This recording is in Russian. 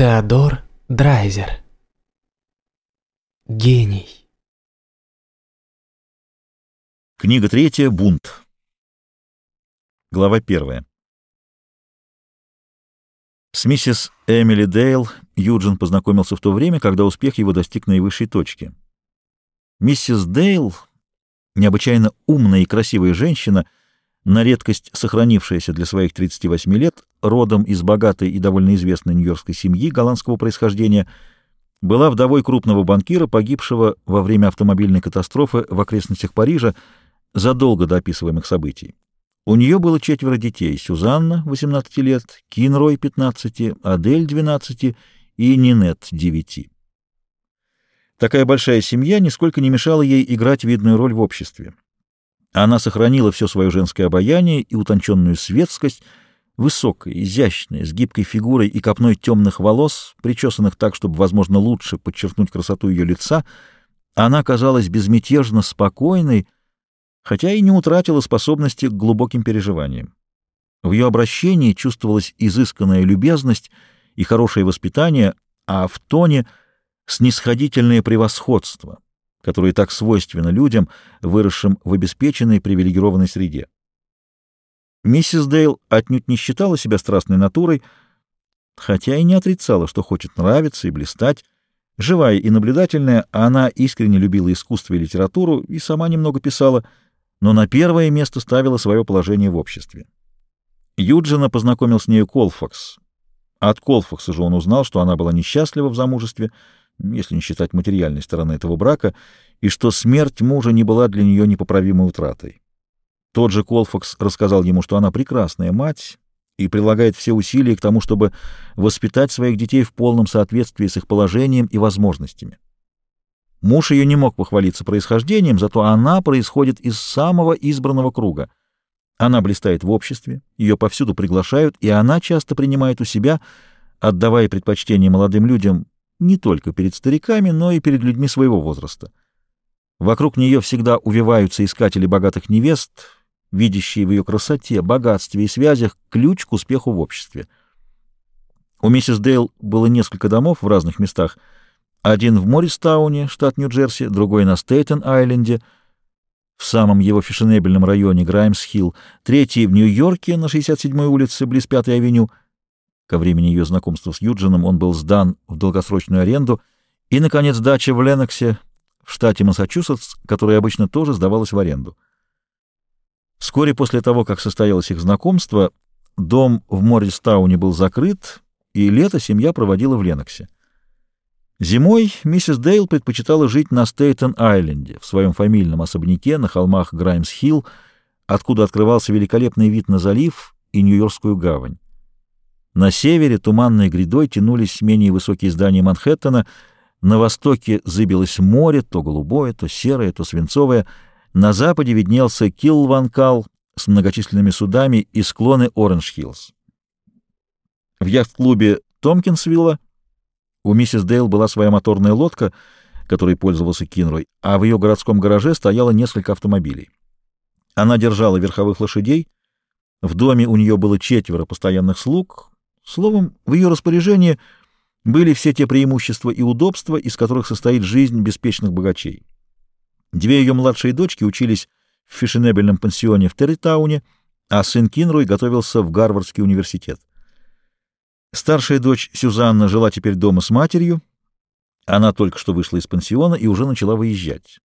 Теодор Драйзер. Гений. Книга третья. Бунт. Глава первая. С миссис Эмили Дейл Юджин познакомился в то время, когда успех его достиг наивысшей точки. Миссис Дейл, необычайно умная и красивая женщина, на редкость сохранившаяся для своих 38 лет, родом из богатой и довольно известной нью-йоркской семьи голландского происхождения, была вдовой крупного банкира, погибшего во время автомобильной катастрофы в окрестностях Парижа задолго до описываемых событий. У нее было четверо детей — Сюзанна, 18 лет, Кинрой, 15, Адель, 12 и Нинет, 9. Такая большая семья нисколько не мешала ей играть видную роль в обществе. Она сохранила все свое женское обаяние и утонченную светскость, высокая, изящная, с гибкой фигурой и копной темных волос, причесанных так, чтобы, возможно, лучше подчеркнуть красоту ее лица, она казалась безмятежно спокойной, хотя и не утратила способности к глубоким переживаниям. В ее обращении чувствовалась изысканная любезность и хорошее воспитание, а в тоне — снисходительное превосходство — которое так свойственно людям, выросшим в обеспеченной привилегированной среде. Миссис Дейл отнюдь не считала себя страстной натурой, хотя и не отрицала, что хочет нравиться и блистать. Живая и наблюдательная, она искренне любила искусство и литературу и сама немного писала, но на первое место ставила свое положение в обществе. Юджина познакомил с нею Колфакс. От Колфакса же он узнал, что она была несчастлива в замужестве, если не считать материальной стороны этого брака, и что смерть мужа не была для нее непоправимой утратой. Тот же Колфакс рассказал ему, что она прекрасная мать и прилагает все усилия к тому, чтобы воспитать своих детей в полном соответствии с их положением и возможностями. Муж ее не мог похвалиться происхождением, зато она происходит из самого избранного круга. Она блистает в обществе, ее повсюду приглашают, и она часто принимает у себя, отдавая предпочтение молодым людям, не только перед стариками, но и перед людьми своего возраста. Вокруг нее всегда увиваются искатели богатых невест, видящие в ее красоте, богатстве и связях ключ к успеху в обществе. У миссис Дейл было несколько домов в разных местах. Один в Морристауне, штат Нью-Джерси, другой на Стейтен-Айленде, в самом его фешенебельном районе Граймс-Хилл, третий в Нью-Йорке на 67-й улице, близ 5-й авеню, Ко времени ее знакомства с Юджином он был сдан в долгосрочную аренду. И, наконец, дача в Леноксе, в штате Массачусетс, которая обычно тоже сдавалась в аренду. Вскоре после того, как состоялось их знакомство, дом в Морристауне был закрыт, и лето семья проводила в Леноксе. Зимой миссис Дейл предпочитала жить на Стейтен-Айленде, в своем фамильном особняке на холмах Граймс-Хилл, откуда открывался великолепный вид на залив и Нью-Йоркскую гавань. На севере туманной грядой тянулись менее высокие здания Манхэттена, на востоке зыбилось море, то голубое, то серое, то свинцовое, на западе виднелся Килванкал с многочисленными судами и склоны Оранж-Хиллз. В яхт-клубе Томкинсвилла у миссис Дейл была своя моторная лодка, которой пользовался Кинрой, а в ее городском гараже стояло несколько автомобилей. Она держала верховых лошадей, в доме у нее было четверо постоянных слуг, Словом, в ее распоряжении были все те преимущества и удобства, из которых состоит жизнь беспечных богачей. Две ее младшие дочки учились в фешенебельном пансионе в Территауне, а сын Кинруй готовился в Гарвардский университет. Старшая дочь Сюзанна жила теперь дома с матерью. Она только что вышла из пансиона и уже начала выезжать.